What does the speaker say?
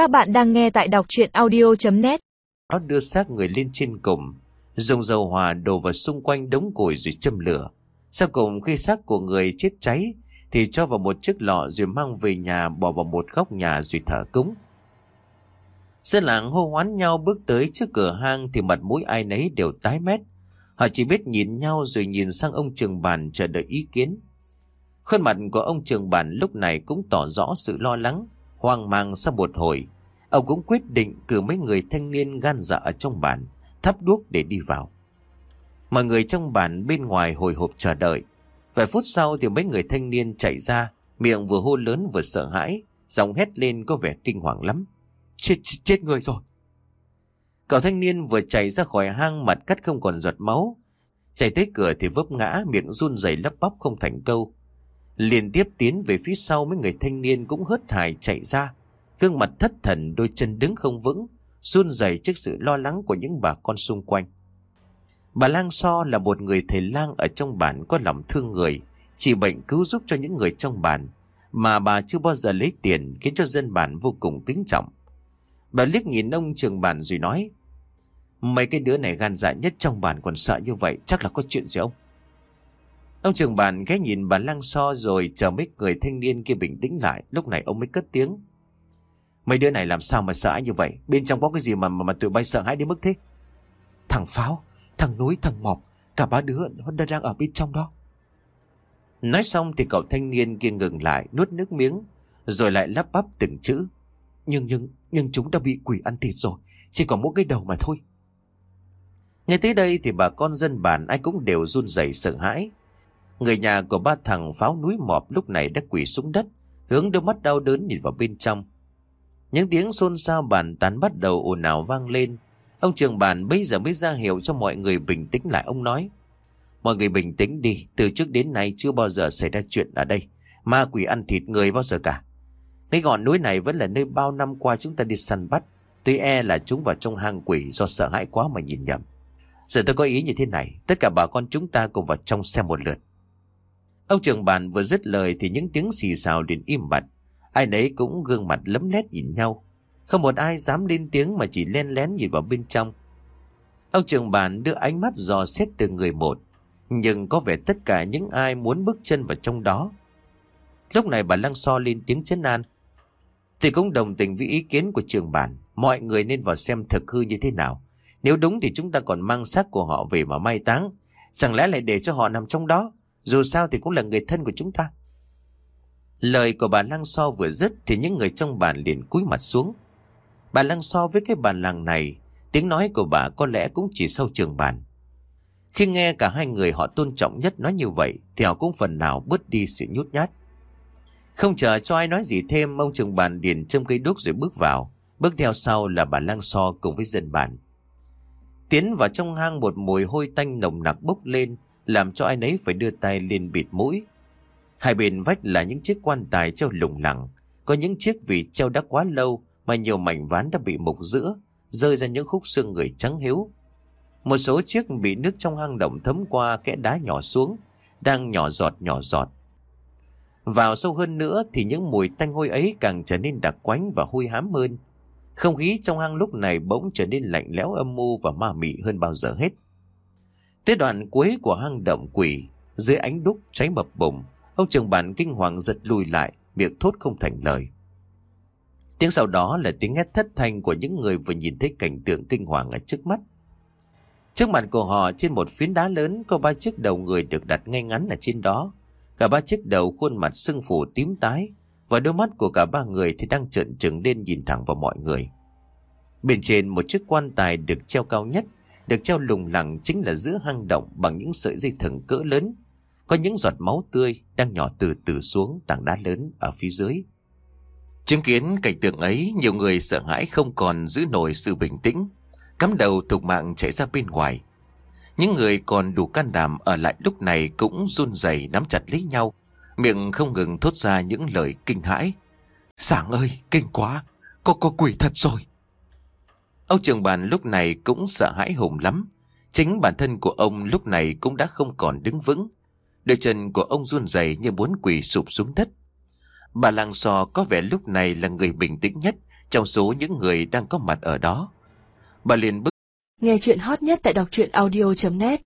Các bạn đang nghe tại đọc chuyện audio.net Nó đưa xác người lên trên cùng, dùng dầu hỏa đổ vào xung quanh đống củi rồi châm lửa. Sau cùng khi xác của người chết cháy thì cho vào một chiếc lọ rồi mang về nhà bỏ vào một góc nhà rồi thở cúng. Dân làng hô hoán nhau bước tới trước cửa hang thì mặt mũi ai nấy đều tái mét. Họ chỉ biết nhìn nhau rồi nhìn sang ông trường bàn chờ đợi ý kiến. Khuôn mặt của ông trường bản lúc này cũng tỏ rõ sự lo lắng, hoang mang sau một hồi. Ông cũng quyết định cử mấy người thanh niên gan dạ ở trong bản, thắp đuốc để đi vào. Mọi người trong bản bên ngoài hồi hộp chờ đợi. Vài phút sau thì mấy người thanh niên chạy ra, miệng vừa hô lớn vừa sợ hãi, giọng hét lên có vẻ kinh hoàng lắm. Chết, chết, chết người rồi. Cậu thanh niên vừa chạy ra khỏi hang mặt cắt không còn giọt máu. Chạy tới cửa thì vấp ngã, miệng run rẩy lấp bắp không thành câu. Liên tiếp tiến về phía sau mấy người thanh niên cũng hớt hải chạy ra. Gương mặt thất thần đôi chân đứng không vững, run rẩy trước sự lo lắng của những bà con xung quanh. Bà Lang So là một người thầy lang ở trong bản có lòng thương người, chỉ bệnh cứu giúp cho những người trong bản, mà bà chưa bao giờ lấy tiền khiến cho dân bản vô cùng kính trọng. Bà liếc nhìn ông trường bản rồi nói, Mấy cái đứa này gan dạ nhất trong bản còn sợ như vậy, chắc là có chuyện gì ông? Ông trường bàn ghé nhìn bà Lăng So rồi chờ mấy người thanh niên kia bình tĩnh lại. Lúc này ông mới cất tiếng. Mấy đứa này làm sao mà sợ như vậy? Bên trong có cái gì mà mà, mà tụi bay sợ hãi đến mức thế? Thằng Pháo, thằng Núi, thằng Mọc, cả ba đứa nó đang ở bên trong đó. Nói xong thì cậu thanh niên kia ngừng lại, nuốt nước miếng, rồi lại lắp bắp từng chữ. Nhưng nhưng, nhưng chúng đã bị quỷ ăn thịt rồi, chỉ còn mỗi cái đầu mà thôi. Nghe tới đây thì bà con dân bản ai cũng đều run rẩy sợ hãi. Người nhà của ba thằng pháo núi mọp lúc này đã quỳ xuống đất, hướng đôi mắt đau đớn nhìn vào bên trong. Những tiếng xôn xao bàn tán bắt đầu ồn ào vang lên. Ông trường bàn bây giờ mới ra hiệu cho mọi người bình tĩnh lại ông nói. Mọi người bình tĩnh đi, từ trước đến nay chưa bao giờ xảy ra chuyện ở đây. Ma quỷ ăn thịt người bao giờ cả. Cái ngọn núi này vẫn là nơi bao năm qua chúng ta đi săn bắt. Tuy e là chúng vào trong hang quỷ do sợ hãi quá mà nhìn nhầm. Giờ tôi có ý như thế này, tất cả bà con chúng ta cùng vào trong xem một lượt. Ông trưởng bàn vừa dứt lời thì những tiếng xì xào liền im bặt. Ai nấy cũng gương mặt lấm lét nhìn nhau. Không một ai dám lên tiếng mà chỉ len lén nhìn vào bên trong. Ông trưởng bàn đưa ánh mắt dò xét từ người một. Nhưng có vẻ tất cả những ai muốn bước chân vào trong đó. Lúc này bà Lăng So lên tiếng chấn an. Thì cũng đồng tình với ý kiến của trường bản. Mọi người nên vào xem thực hư như thế nào. Nếu đúng thì chúng ta còn mang xác của họ về mà mai táng. Chẳng lẽ lại để cho họ nằm trong đó? Dù sao thì cũng là người thân của chúng ta. Lời của bà Lăng So vừa dứt thì những người trong bàn liền cúi mặt xuống. Bà Lăng So với cái bàn làng này, tiếng nói của bà có lẽ cũng chỉ sau trường bàn. Khi nghe cả hai người họ tôn trọng nhất nói như vậy thì họ cũng phần nào bớt đi sự nhút nhát. Không chờ cho ai nói gì thêm, ông trường bàn điền châm cây đúc rồi bước vào. Bước theo sau là bà Lăng So cùng với dân bản. Tiến vào trong hang một mùi hôi tanh nồng nặc bốc lên, làm cho ai nấy phải đưa tay lên bịt mũi. Hai bên vách là những chiếc quan tài treo lủng lẳng, có những chiếc vì treo đã quá lâu mà nhiều mảnh ván đã bị mục giữa, rơi ra những khúc xương người trắng hiếu. Một số chiếc bị nước trong hang động thấm qua kẽ đá nhỏ xuống, đang nhỏ giọt nhỏ giọt. Vào sâu hơn nữa thì những mùi tanh hôi ấy càng trở nên đặc quánh và hôi hám hơn. Không khí trong hang lúc này bỗng trở nên lạnh lẽo âm mưu và ma mị hơn bao giờ hết. Tới đoạn cuối của hang động quỷ, dưới ánh đúc cháy bập bùng, ông trường bản kinh hoàng giật lùi lại, miệng thốt không thành lời. Tiếng sau đó là tiếng hét thất thanh của những người vừa nhìn thấy cảnh tượng kinh hoàng ở trước mắt. Trước mặt của họ trên một phiến đá lớn có ba chiếc đầu người được đặt ngay ngắn ở trên đó. Cả ba chiếc đầu khuôn mặt sưng phù tím tái và đôi mắt của cả ba người thì đang trợn trừng lên nhìn thẳng vào mọi người. Bên trên một chiếc quan tài được treo cao nhất được treo lủng lẳng chính là giữa hang động bằng những sợi dây thừng cỡ lớn. Có những giọt máu tươi đang nhỏ từ từ xuống tảng đá lớn ở phía dưới. Chứng kiến cảnh tượng ấy, nhiều người sợ hãi không còn giữ nổi sự bình tĩnh, cắm đầu thục mạng chạy ra bên ngoài. Những người còn đủ can đảm ở lại lúc này cũng run rẩy nắm chặt lấy nhau, miệng không ngừng thốt ra những lời kinh hãi. Sảng ơi, kinh quá, có có quỷ thật rồi. Ông trường bàn lúc này cũng sợ hãi hùng lắm. Chính bản thân của ông lúc này cũng đã không còn đứng vững. Đôi chân của ông run rẩy như muốn quỳ sụp xuống đất. Bà làng sò có vẻ lúc này là người bình tĩnh nhất, trong số những người đang có mặt ở đó. Bà liền bước Nghe chuyện hot nhất tại đọc truyện audio.net